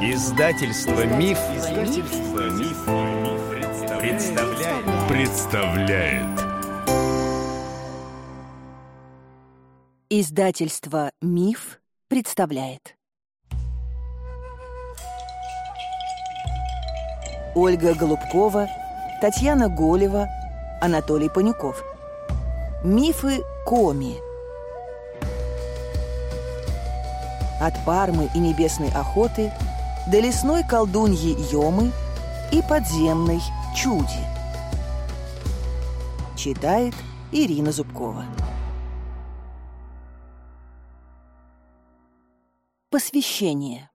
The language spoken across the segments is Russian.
Издательство Миф, Издательство Миф, представляет. представляет. Издательство Миф представляет. Ольга Голубкова, Татьяна Голева, Анатолий Панюков. Мифы Коми. От Пармы и Небесной охоты – до лесной колдуньи Йомы и подземной Чуди. Читает Ирина Зубкова. Посвящение.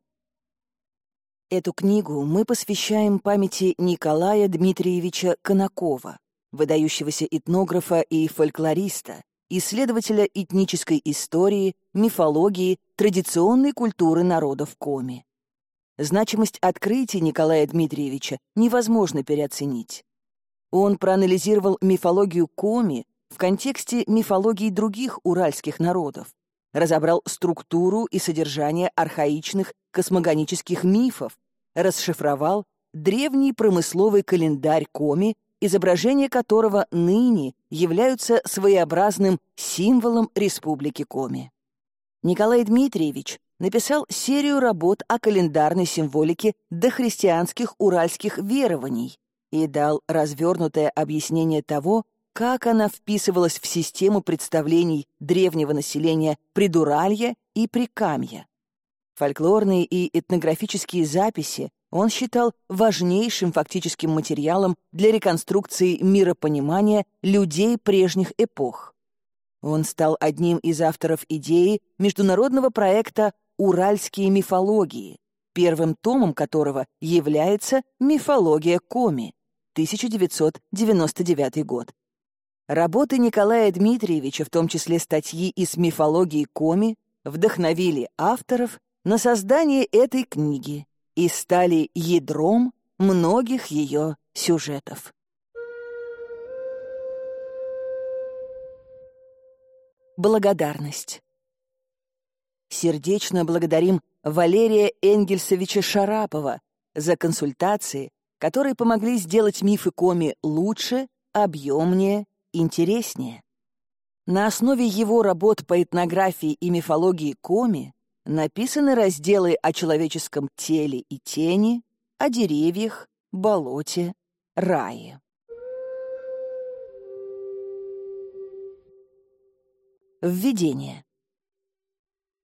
Эту книгу мы посвящаем памяти Николая Дмитриевича Конакова, выдающегося этнографа и фольклориста, исследователя этнической истории, мифологии, традиционной культуры народов Коми. Значимость открытий Николая Дмитриевича невозможно переоценить. Он проанализировал мифологию Коми в контексте мифологии других уральских народов, разобрал структуру и содержание архаичных космогонических мифов, расшифровал древний промысловый календарь Коми, изображения которого ныне являются своеобразным символом Республики Коми. Николай Дмитриевич написал серию работ о календарной символике дохристианских уральских верований и дал развернутое объяснение того, как она вписывалась в систему представлений древнего населения Придуралья и Прикамья. Фольклорные и этнографические записи он считал важнейшим фактическим материалом для реконструкции миропонимания людей прежних эпох. Он стал одним из авторов идеи международного проекта «Уральские мифологии», первым томом которого является «Мифология Коми» 1999 год. Работы Николая Дмитриевича, в том числе статьи из мифологии Коми, вдохновили авторов на создание этой книги и стали ядром многих ее сюжетов. Благодарность. Сердечно благодарим Валерия Энгельсовича Шарапова за консультации, которые помогли сделать мифы Коми лучше, объемнее, интереснее. На основе его работ по этнографии и мифологии Коми написаны разделы о человеческом теле и тени, о деревьях, болоте, рае. Введение.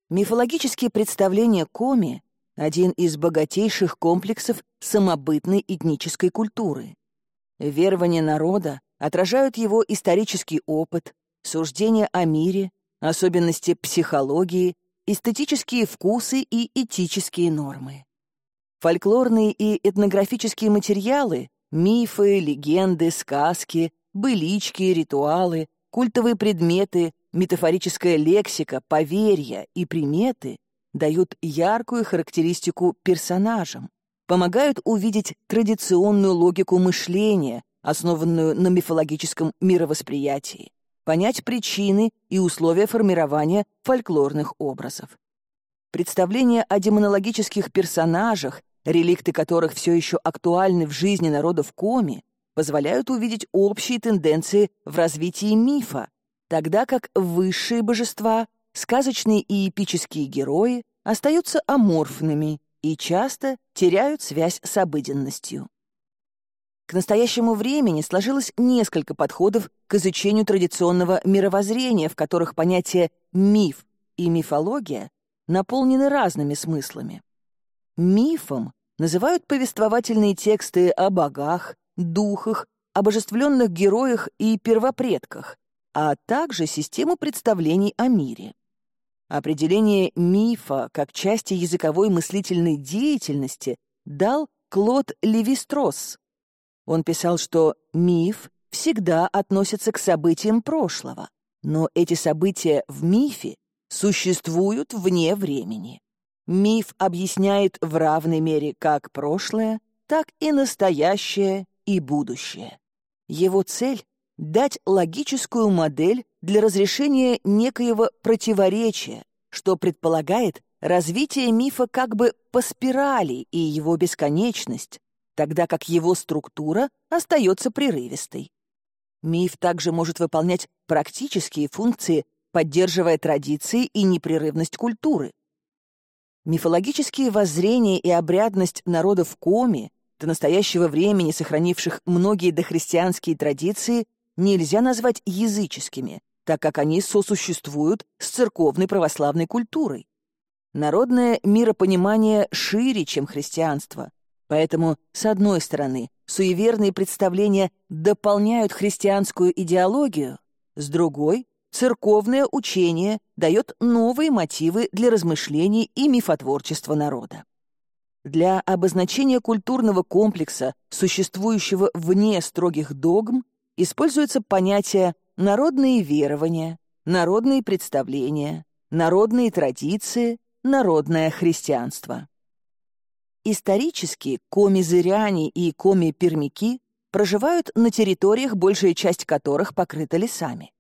Мифологические представления Коми — один из богатейших комплексов самобытной этнической культуры. Верования народа отражают его исторический опыт, суждения о мире, особенности психологии, эстетические вкусы и этические нормы. Фольклорные и этнографические материалы — мифы, легенды, сказки, былички, ритуалы, культовые предметы, метафорическая лексика, поверья и приметы дают яркую характеристику персонажам, помогают увидеть традиционную логику мышления, основанную на мифологическом мировосприятии, понять причины и условия формирования фольклорных образов. Представления о демонологических персонажах, реликты которых все еще актуальны в жизни народов Коми, позволяют увидеть общие тенденции в развитии мифа, тогда как высшие божества, сказочные и эпические герои остаются аморфными и часто теряют связь с обыденностью. К настоящему времени сложилось несколько подходов к изучению традиционного мировоззрения, в которых понятия «миф» и «мифология» наполнены разными смыслами. Мифом называют повествовательные тексты о богах, духах, обожествленных героях и первопредках, а также систему представлений о мире. Определение мифа как части языковой мыслительной деятельности дал Клод Левистрос. Он писал, что миф всегда относится к событиям прошлого, но эти события в мифе существуют вне времени. Миф объясняет в равной мере как прошлое, так и настоящее и будущее. Его цель дать логическую модель для разрешения некоего противоречия, что предполагает развитие мифа как бы по спирали и его бесконечность, тогда как его структура остается прерывистой. Миф также может выполнять практические функции, поддерживая традиции и непрерывность культуры. Мифологические воззрения и обрядность народов Коми, до настоящего времени сохранивших многие дохристианские традиции, нельзя назвать языческими, так как они сосуществуют с церковной православной культурой. Народное миропонимание шире, чем христианство, Поэтому, с одной стороны, суеверные представления дополняют христианскую идеологию, с другой — церковное учение дает новые мотивы для размышлений и мифотворчества народа. Для обозначения культурного комплекса, существующего вне строгих догм, используется понятие «народные верования», «народные представления», «народные традиции», «народное христианство». Исторически коми-зыряне и коми-пермяки проживают на территориях, большая часть которых покрыта лесами.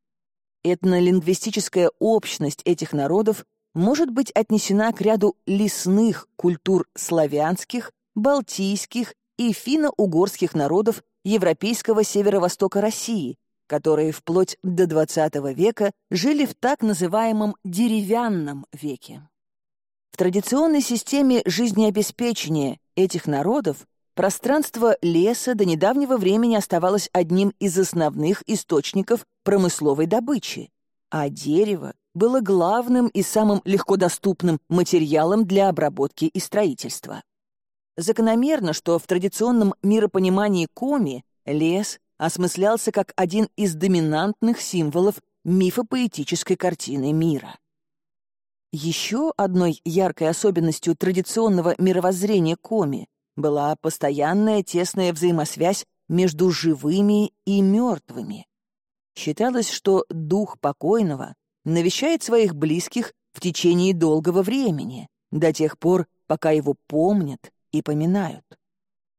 Этнолингвистическая общность этих народов может быть отнесена к ряду лесных культур славянских, балтийских и финно-угорских народов европейского северо-востока России, которые вплоть до XX века жили в так называемом «деревянном веке». В традиционной системе жизнеобеспечения этих народов пространство леса до недавнего времени оставалось одним из основных источников промысловой добычи, а дерево было главным и самым легкодоступным материалом для обработки и строительства. Закономерно, что в традиционном миропонимании коми лес осмыслялся как один из доминантных символов мифопоэтической картины мира. Еще одной яркой особенностью традиционного мировоззрения Коми была постоянная тесная взаимосвязь между живыми и мертвыми. Считалось, что дух покойного навещает своих близких в течение долгого времени, до тех пор, пока его помнят и поминают.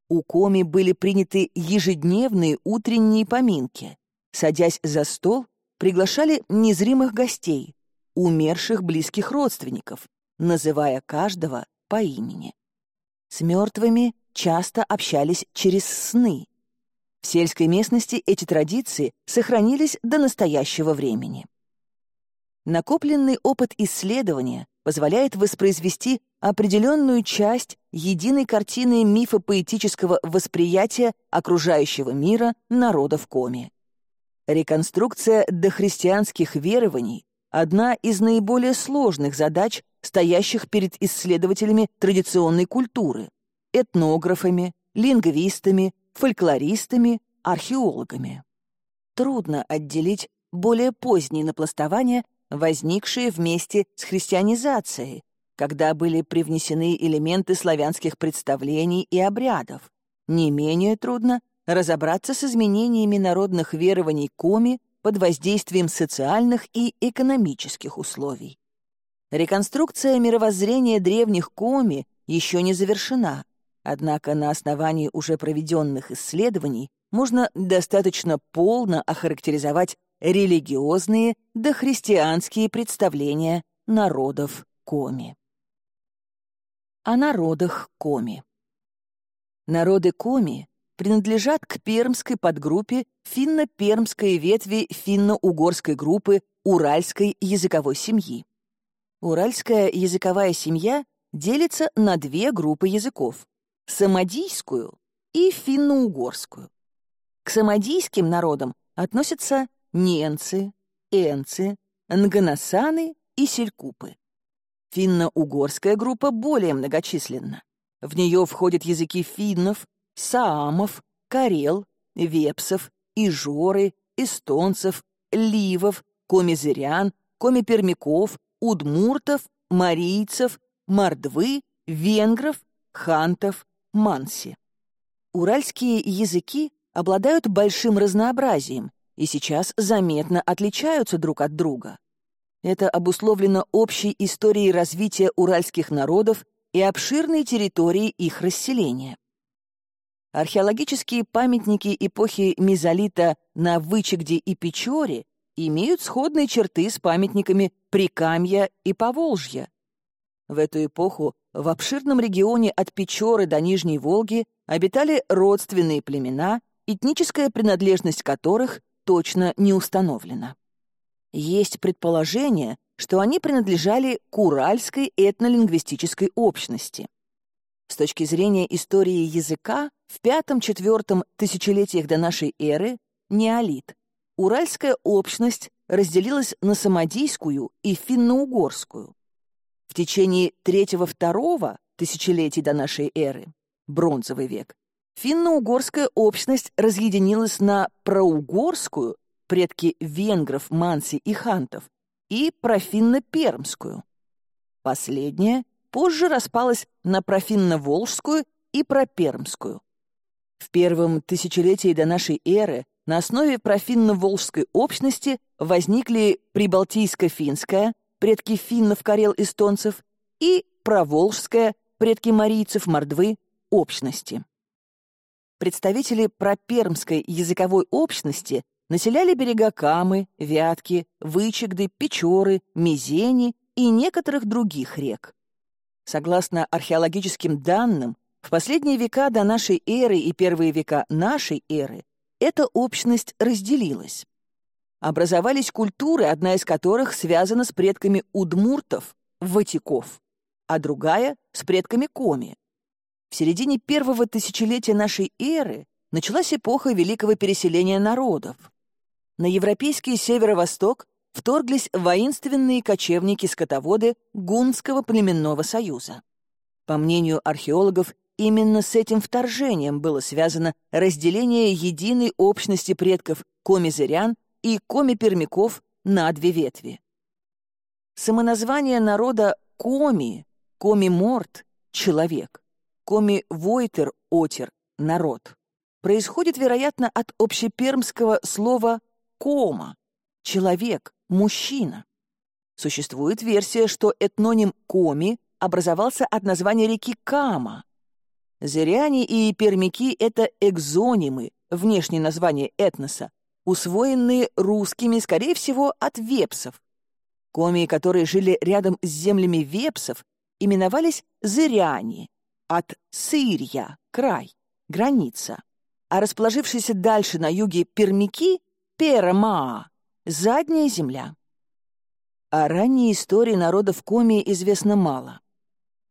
У Коми были приняты ежедневные утренние поминки. Садясь за стол, приглашали незримых гостей, умерших близких родственников, называя каждого по имени. С мертвыми часто общались через сны. В сельской местности эти традиции сохранились до настоящего времени. Накопленный опыт исследования позволяет воспроизвести определенную часть единой картины мифопоэтического восприятия окружающего мира народов Коми. Реконструкция дохристианских верований одна из наиболее сложных задач, стоящих перед исследователями традиционной культуры, этнографами, лингвистами, фольклористами, археологами. Трудно отделить более поздние напластования, возникшие вместе с христианизацией, когда были привнесены элементы славянских представлений и обрядов. Не менее трудно разобраться с изменениями народных верований коми под воздействием социальных и экономических условий. Реконструкция мировоззрения древних коми еще не завершена, однако на основании уже проведенных исследований можно достаточно полно охарактеризовать религиозные дохристианские представления народов коми. О народах коми. Народы коми принадлежат к пермской подгруппе финно-пермской ветви финно-угорской группы уральской языковой семьи. Уральская языковая семья делится на две группы языков — самодийскую и финно-угорскую. К самодийским народам относятся ненцы, энцы, нганасаны и селькупы. Финно-угорская группа более многочисленна. В нее входят языки финнов, саамов, карел, вепсов, ижоры, эстонцев, ливов, комизырян, комипермяков, удмуртов, марийцев, мордвы, венгров, хантов, манси. Уральские языки обладают большим разнообразием и сейчас заметно отличаются друг от друга. Это обусловлено общей историей развития уральских народов и обширной территорией их расселения. Археологические памятники эпохи мезолита на Вычегде и Печоре имеют сходные черты с памятниками Прикамья и Поволжья. В эту эпоху в обширном регионе от Печоры до Нижней Волги обитали родственные племена, этническая принадлежность которых точно не установлена. Есть предположение, что они принадлежали к уральской этнолингвистической общности. С точки зрения истории языка, в V-IV тысячелетиях до нашей эры, неолит, уральская общность разделилась на самодийскую и финно-угорскую. В течение III-II тысячелетий до нашей эры, бронзовый век, финно-угорская общность разъединилась на проугорскую, предки венгров, манси и хантов, и профинно-пермскую. Последняя позже распалась на профинно-волжскую и пропермскую. В первом тысячелетии до нашей эры на основе профинно-волжской общности возникли прибалтийско-финская, предки финнов-карел-эстонцев, и проволжская, предки марийцев, мордвы, общности. Представители пропермской языковой общности населяли берега Камы, Вятки, Вычегды, Печоры, Мизени и некоторых других рек. Согласно археологическим данным, в последние века до нашей эры и первые века нашей эры эта общность разделилась. Образовались культуры, одна из которых связана с предками удмуртов, ватиков, а другая — с предками коми. В середине первого тысячелетия нашей эры началась эпоха великого переселения народов. На европейский северо-восток вторглись воинственные кочевники-скотоводы Гунского племенного союза. По мнению археологов, именно с этим вторжением было связано разделение единой общности предков коми-зырян и коми-пермяков на две ветви. Самоназвание народа коми, коми-морт — человек, коми-войтер — отер — народ происходит, вероятно, от общепермского слова «кома» — человек, мужчина. Существует версия, что этноним «коми» образовался от названия реки Кама. Зыряне и пермяки — это экзонимы, внешнее название этноса, усвоенные русскими, скорее всего, от вепсов. Коми, которые жили рядом с землями вепсов, именовались зыряне, от сырья, край, граница. А расположившиеся дальше на юге пермяки — пермаа, задняя земля. О ранней истории народов Коми известно мало.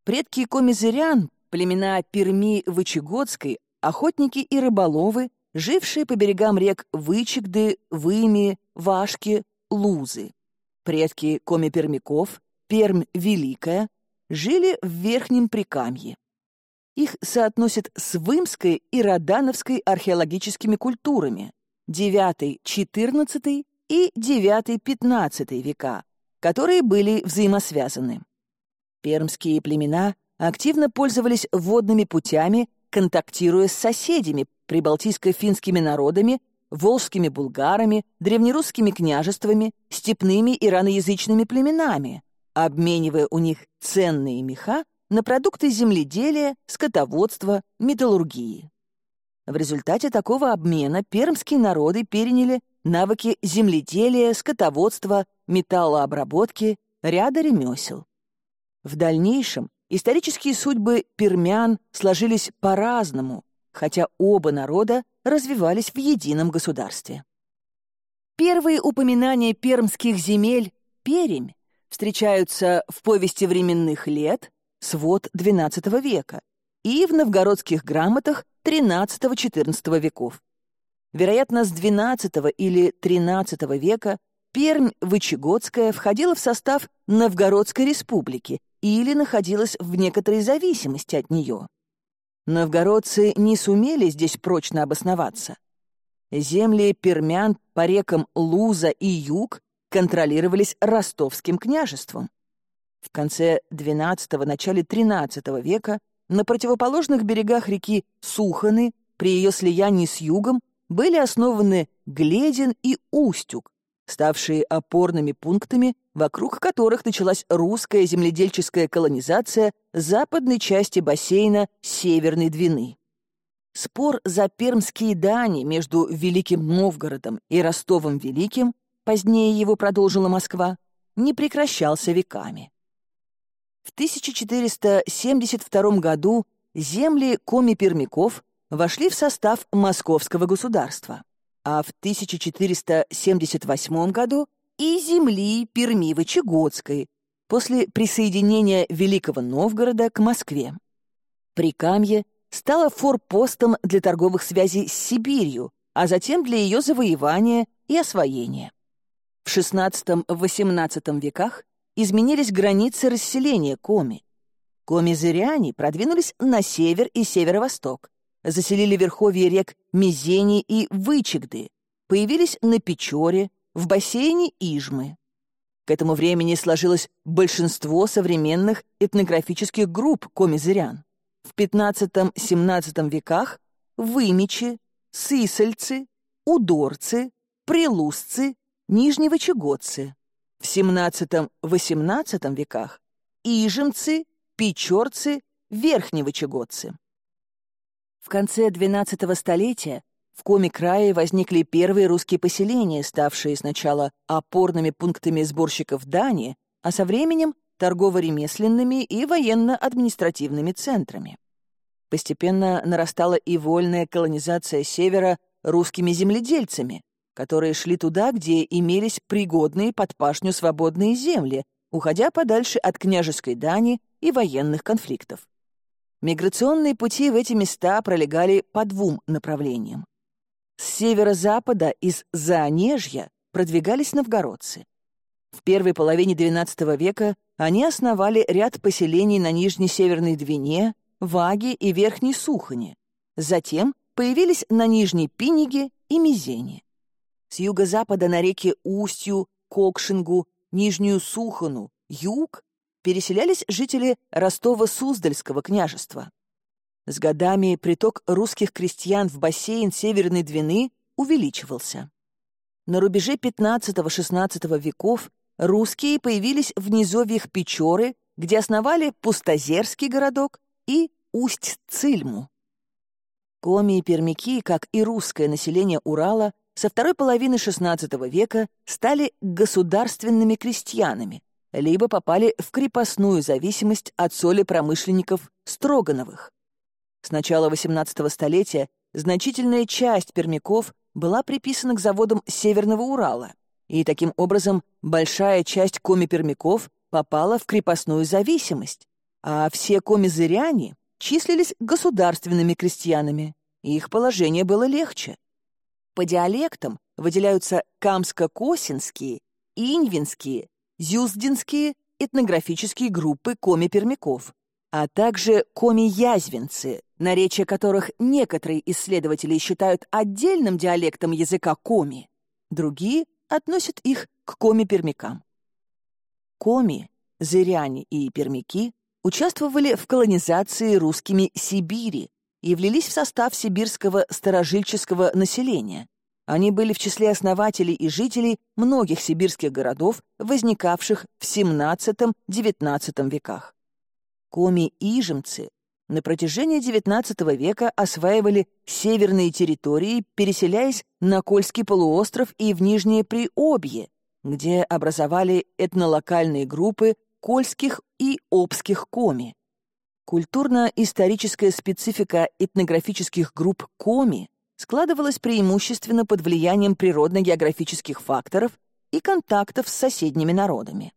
Предки коми-зырян, племена Перми-Вычегодской, охотники и рыболовы, жившие по берегам рек Вычегды, Выми, Вашки, Лузы. Предки коми-пермяков, Пермь Великая, жили в Верхнем Прикамье. Их соотносят с Вымской и Родановской археологическими культурами, IX-XIV и IX-XV века, которые были взаимосвязаны. Пермские племена активно пользовались водными путями, контактируя с соседями, прибалтийско-финскими народами, волжскими булгарами, древнерусскими княжествами, степными ираноязычными племенами, обменивая у них ценные меха на продукты земледелия, скотоводства, металлургии. В результате такого обмена пермские народы переняли навыки земледелия, скотоводства, металлообработки, ряда ремесел. В дальнейшем исторические судьбы пермян сложились по-разному, хотя оба народа развивались в едином государстве. Первые упоминания пермских земель «Перемь» встречаются в повести временных лет, свод XII века, и в новгородских грамотах XIII-XIV веков. Вероятно, с XII или XIII века Пермь Вычегодская входила в состав Новгородской республики или находилась в некоторой зависимости от нее. Новгородцы не сумели здесь прочно обосноваться. Земли пермян по рекам Луза и Юг контролировались ростовским княжеством. В конце XII – начале XIII века на противоположных берегах реки Суханы при ее слиянии с югом были основаны Гледин и Устюг, ставшие опорными пунктами, вокруг которых началась русская земледельческая колонизация западной части бассейна Северной Двины. Спор за пермские дани между Великим Новгородом и Ростовом Великим, позднее его продолжила Москва, не прекращался веками. В 1472 году земли коми-пермяков вошли в состав Московского государства, а в 1478 году и земли Перми-Вычегодской после присоединения Великого Новгорода к Москве. Прикамье стало форпостом для торговых связей с Сибирью, а затем для ее завоевания и освоения. В XVI-XVIII веках изменились границы расселения Коми. Коми-зыряне продвинулись на север и северо-восток, заселили верховья рек Мизени и Вычегды, появились на Печоре, в бассейне Ижмы. К этому времени сложилось большинство современных этнографических групп коми-зырян. В XV-XVII веках вымечи, сысольцы, удорцы, прилузцы, нижневычегодцы. В XVII-XVIII веках ижемцы, печорцы, верхневычегодцы. В конце XII столетия в Коми-крае возникли первые русские поселения, ставшие сначала опорными пунктами сборщиков дани, а со временем торгово-ремесленными и военно-административными центрами. Постепенно нарастала и вольная колонизация севера русскими земледельцами, которые шли туда, где имелись пригодные под пашню свободные земли, уходя подальше от княжеской дани и военных конфликтов. Миграционные пути в эти места пролегали по двум направлениям. С северо-запада из Заонежья продвигались новгородцы. В первой половине XII века они основали ряд поселений на Нижней Северной Двине, Ваге и Верхней Сухоне. Затем появились на Нижней Пиниге и Мизене. С юго-запада на реке Устью, Кокшингу, Нижнюю Сухону, юг переселялись жители Ростова-Суздальского княжества. С годами приток русских крестьян в бассейн Северной Двины увеличивался. На рубеже XV-XVI веков русские появились в низовьях Печоры, где основали Пустозерский городок и Усть-Цильму. Коми и пермяки, как и русское население Урала, со второй половины XVI века стали государственными крестьянами, либо попали в крепостную зависимость от соли промышленников Строгановых. С начала XVIII столетия значительная часть пермяков была приписана к заводам Северного Урала, и таким образом большая часть коми-пермяков попала в крепостную зависимость, а все коми-зыряне числились государственными крестьянами, и их положение было легче. По диалектам выделяются камско-косинские, инвинские, зюздинские этнографические группы коми-пермяков, а также коми-язвенцы, наречия которых некоторые исследователи считают отдельным диалектом языка коми, другие относят их к коми-пермякам. Коми, зыряне и пермяки участвовали в колонизации русскими Сибири и влились в состав сибирского старожильческого населения. Они были в числе основателей и жителей многих сибирских городов, возникавших в XVII-XIX веках. Коми-ижемцы на протяжении XIX века осваивали северные территории, переселяясь на Кольский полуостров и в Нижнее Приобье, где образовали этнолокальные группы кольских и обских коми. Культурно-историческая специфика этнографических групп коми складывалась преимущественно под влиянием природно-географических факторов и контактов с соседними народами.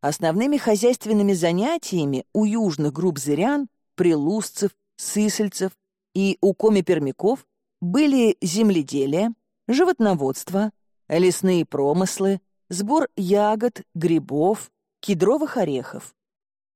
Основными хозяйственными занятиями у южных групп зырян, прилузцев, сысельцев и у коми-пермяков были земледелие, животноводство, лесные промыслы, сбор ягод, грибов, кедровых орехов.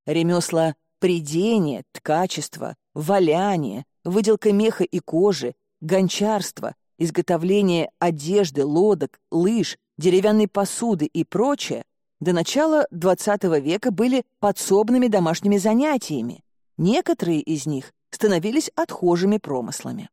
Ремесла придения, ткачество, валяние, выделка меха и кожи, гончарство, изготовление одежды, лодок, лыж, деревянной посуды и прочее до начала XX века были подсобными домашними занятиями. Некоторые из них становились отхожими промыслами.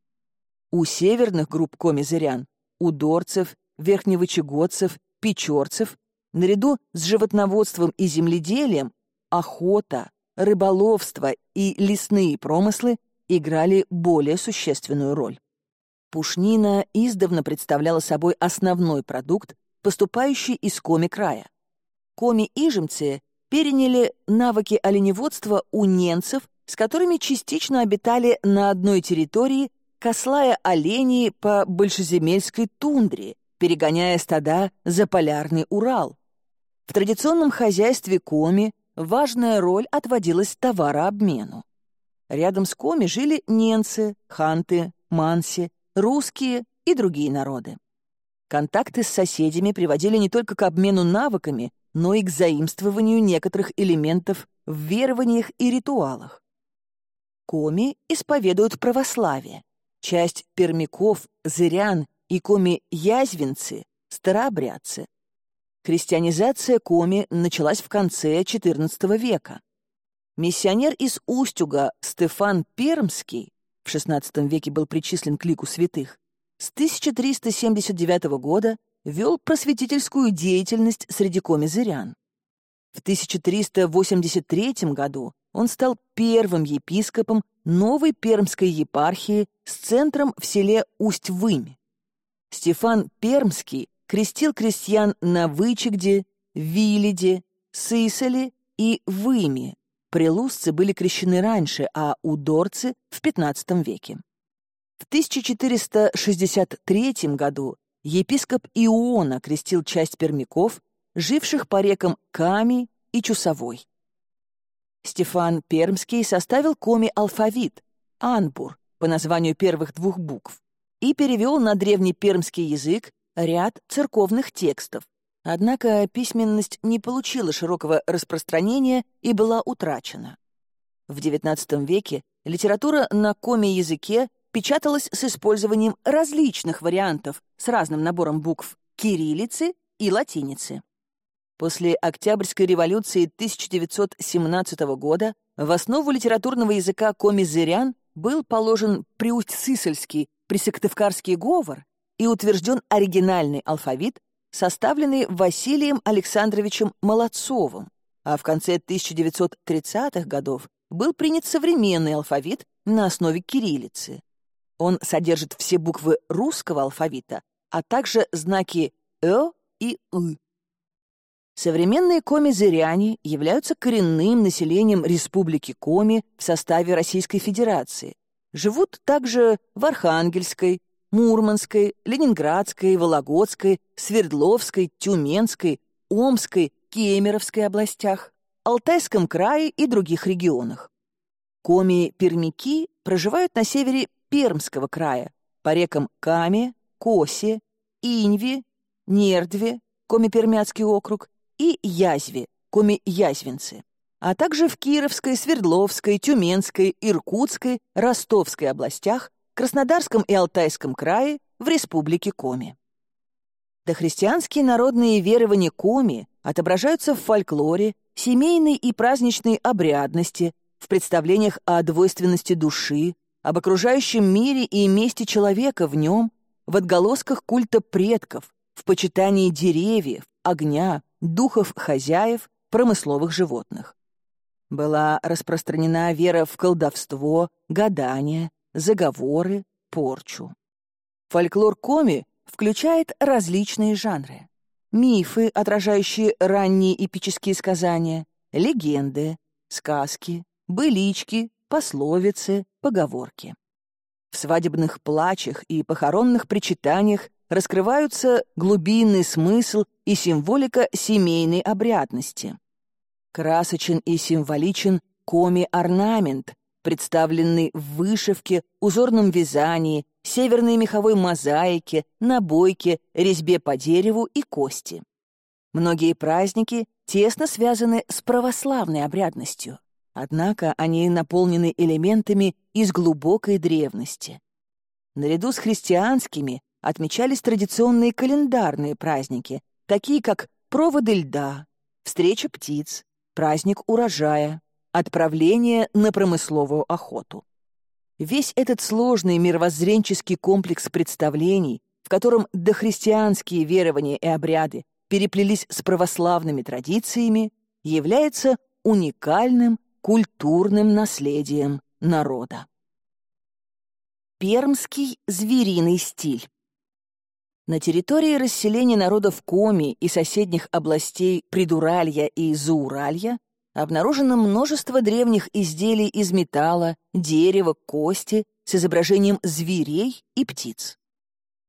У северных групп комизырян, дорцев, верхневычегодцев, печорцев, наряду с животноводством и земледелием, охота, рыболовство и лесные промыслы играли более существенную роль. Пушнина издавна представляла собой основной продукт, поступающий из коми края. Коми-ижемцы переняли навыки оленеводства у ненцев, с которыми частично обитали на одной территории, кослая оленей по большеземельской тундре, перегоняя стада за полярный Урал. В традиционном хозяйстве Коми важная роль отводилась товарообмену. Рядом с Коми жили ненцы, ханты, манси, русские и другие народы. Контакты с соседями приводили не только к обмену навыками, но и к заимствованию некоторых элементов в верованиях и ритуалах. Коми исповедуют православие. Часть пермяков, зырян и коми-язвенцы — старообрядцы. Христианизация коми началась в конце XIV века. Миссионер из Устюга Стефан Пермский в XVI веке был причислен к лику святых, с 1379 года вел просветительскую деятельность среди комизырян. В 1383 году он стал первым епископом новой пермской епархии с центром в селе Усть-Вымь. Стефан Пермский крестил крестьян на Вычегде, Виледе, Сысоле и Выме. Прилузцы были крещены раньше, а удорцы — в XV веке. В 1463 году епископ Иона крестил часть пермяков, живших по рекам Ками и Чусовой. Стефан Пермский составил коми-алфавит, анбур, по названию первых двух букв, и перевел на древний пермский язык ряд церковных текстов. Однако письменность не получила широкого распространения и была утрачена. В XIX веке литература на коме-языке печаталась с использованием различных вариантов с разным набором букв кириллицы и латиницы. После Октябрьской революции 1917 года в основу литературного языка коми-зырян был положен приусть-сысольский присыктывкарский говор и утвержден оригинальный алфавит, составленный Василием Александровичем Молодцовым, а в конце 1930-х годов был принят современный алфавит на основе кириллицы. Он содержит все буквы русского алфавита, а также знаки «э» и «ы». Современные коми-зыряне являются коренным населением Республики Коми в составе Российской Федерации. Живут также в Архангельской, Мурманской, Ленинградской, Вологодской, Свердловской, Тюменской, Омской, Кемеровской областях, Алтайском крае и других регионах. Коми-пермяки проживают на севере Пермского края по рекам Каме, Косе, Иньви, Нердве, Коми-Пермяцкий округ, и Язве, Коми-Язвенцы, а также в Кировской, Свердловской, Тюменской, Иркутской, Ростовской областях, Краснодарском и Алтайском крае, в Республике Коми. Дохристианские народные верования Коми отображаются в фольклоре, семейной и праздничной обрядности, в представлениях о двойственности души, об окружающем мире и месте человека в нем, в отголосках культа предков, в почитании деревьев, огня, духов хозяев, промысловых животных. Была распространена вера в колдовство, гадания, заговоры, порчу. Фольклор Коми включает различные жанры. Мифы, отражающие ранние эпические сказания, легенды, сказки, былички, пословицы, поговорки. В свадебных плачах и похоронных причитаниях раскрываются глубинный смысл и символика семейной обрядности. Красочен и символичен коми-орнамент, представленный в вышивке, узорном вязании, северной меховой мозаике, набойке, резьбе по дереву и кости. Многие праздники тесно связаны с православной обрядностью. Однако они наполнены элементами из глубокой древности. Наряду с христианскими отмечались традиционные календарные праздники, такие как проводы льда, встреча птиц, праздник урожая, отправление на промысловую охоту. Весь этот сложный мировоззренческий комплекс представлений, в котором дохристианские верования и обряды переплелись с православными традициями, является уникальным культурным наследием народа. Пермский звериный стиль На территории расселения народов Коми и соседних областей Придуралья и Зауралья обнаружено множество древних изделий из металла, дерева, кости с изображением зверей и птиц.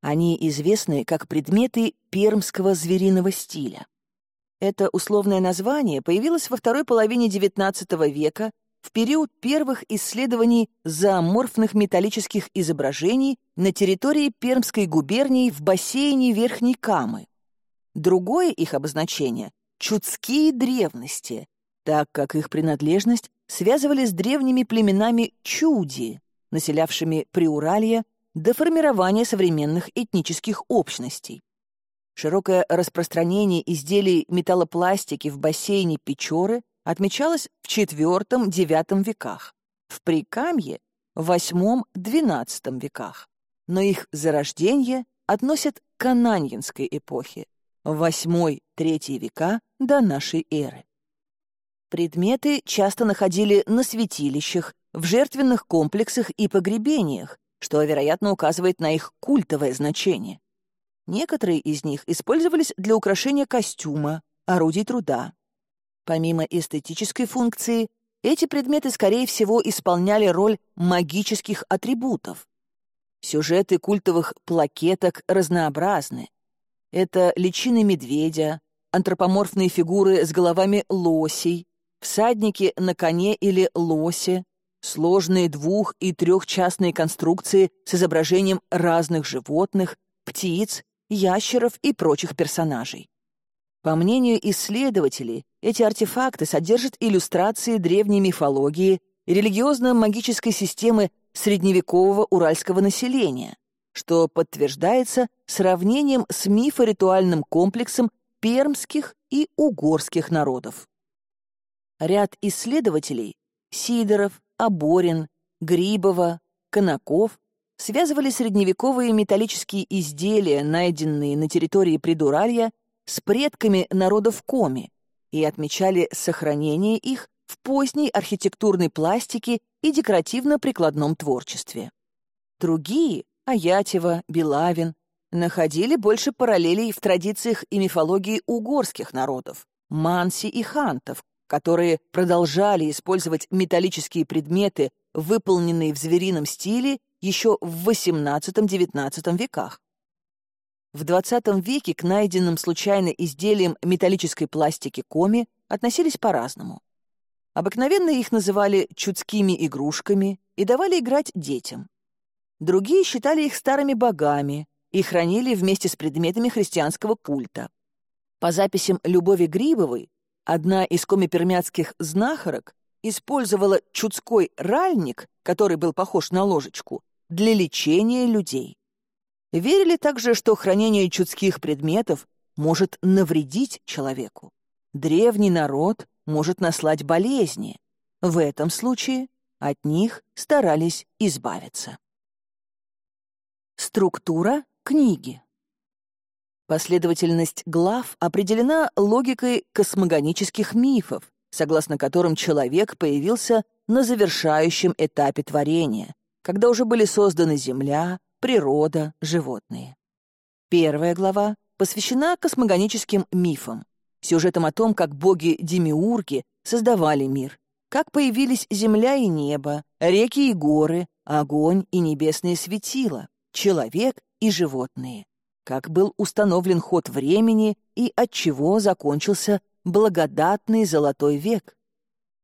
Они известны как предметы пермского звериного стиля. Это условное название появилось во второй половине XIX века в период первых исследований зооморфных металлических изображений на территории Пермской губернии в бассейне Верхней Камы. Другое их обозначение — чудские древности, так как их принадлежность связывали с древними племенами Чуди, населявшими Приуралье до формирования современных этнических общностей. Широкое распространение изделий металлопластики в бассейне Печоры отмечалось в IV-IX веках, в Прикамье — в VIII-XII веках, но их зарождение относят к Ананьинской эпохе, VIII-III века до нашей эры. Предметы часто находили на святилищах, в жертвенных комплексах и погребениях, что, вероятно, указывает на их культовое значение. Некоторые из них использовались для украшения костюма, орудий труда. Помимо эстетической функции, эти предметы, скорее всего, исполняли роль магических атрибутов. Сюжеты культовых плакеток разнообразны. Это личины медведя, антропоморфные фигуры с головами лосей, всадники на коне или лосе, сложные двух- и трехчастные конструкции с изображением разных животных, птиц, ящеров и прочих персонажей. По мнению исследователей, эти артефакты содержат иллюстрации древней мифологии религиозно-магической системы средневекового уральского населения, что подтверждается сравнением с мифоритуальным комплексом пермских и угорских народов. Ряд исследователей — Сидоров, Аборин, Грибова, Конаков — связывали средневековые металлические изделия, найденные на территории Придуралья, с предками народов Коми и отмечали сохранение их в поздней архитектурной пластике и декоративно-прикладном творчестве. Другие — Аятьева, Белавин — находили больше параллелей в традициях и мифологии угорских народов, манси и хантов, которые продолжали использовать металлические предметы, выполненные в зверином стиле еще в XVIII-XIX веках. В XX веке к найденным случайно изделиям металлической пластики коми относились по-разному. Обыкновенно их называли чудскими игрушками и давали играть детям. Другие считали их старыми богами и хранили вместе с предметами христианского культа. По записям Любови Грибовой, Одна из комипермяцких знахарок использовала чудской ральник, который был похож на ложечку, для лечения людей. Верили также, что хранение чудских предметов может навредить человеку. Древний народ может наслать болезни. В этом случае от них старались избавиться. Структура книги. Последовательность глав определена логикой космогонических мифов, согласно которым человек появился на завершающем этапе творения, когда уже были созданы Земля, природа, животные. Первая глава посвящена космогоническим мифам, сюжетам о том, как боги-демиурги создавали мир, как появились земля и небо, реки и горы, огонь и небесные светила, человек и животные как был установлен ход времени и от чего закончился благодатный золотой век.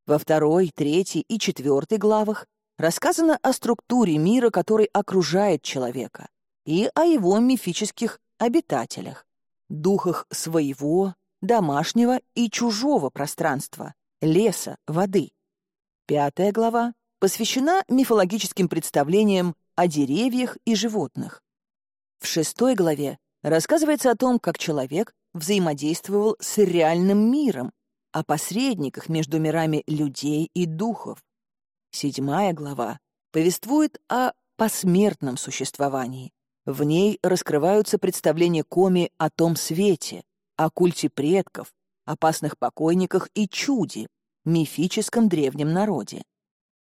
Во второй, третьей и четвертой главах рассказано о структуре мира, который окружает человека, и о его мифических обитателях, духах своего, домашнего и чужого пространства, леса, воды. Пятая глава посвящена мифологическим представлениям о деревьях и животных. В шестой главе рассказывается о том, как человек взаимодействовал с реальным миром, о посредниках между мирами людей и духов. Седьмая глава повествует о посмертном существовании. В ней раскрываются представления Коми о том свете, о культе предков, опасных покойниках и чуде, мифическом древнем народе.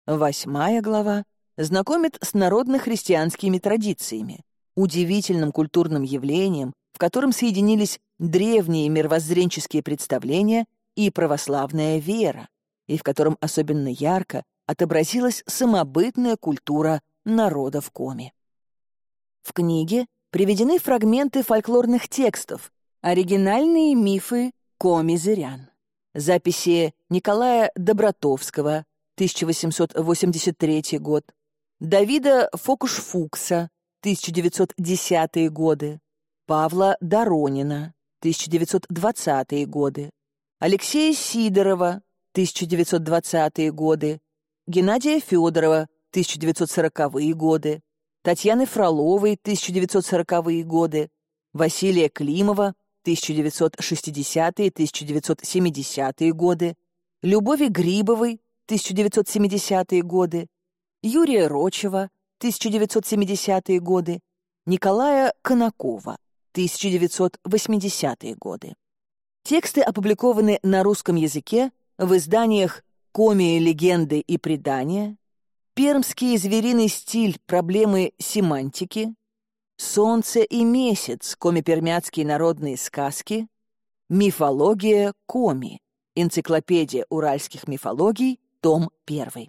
Восьмая глава знакомит с народно-христианскими традициями, удивительным культурным явлением, в котором соединились древние мировоззренческие представления и православная вера, и в котором особенно ярко отобразилась самобытная культура народа в Коме. В книге приведены фрагменты фольклорных текстов, оригинальные мифы Коми-Зырян, записи Николая Добротовского, 1883 год, Давида Фокуш-Фукса, 1910 годы, Павла Доронина, 1920 годы, Алексея Сидорова, 1920 годы, Геннадия Федорова, 1940-е годы, Татьяны Фроловой, 1940-е годы, Василия Климова, 1960-1970-е годы, Любови Грибовой, 1970-е годы, Юрия Рочева, 1970-е годы, Николая Конакова, 1980-е годы. Тексты опубликованы на русском языке в изданиях «Комии, легенды и предания», «Пермский звериный стиль. Проблемы семантики», «Солнце и месяц. Коми-пермяцкие народные сказки», «Мифология Коми. Энциклопедия уральских мифологий. Том 1».